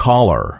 Caller.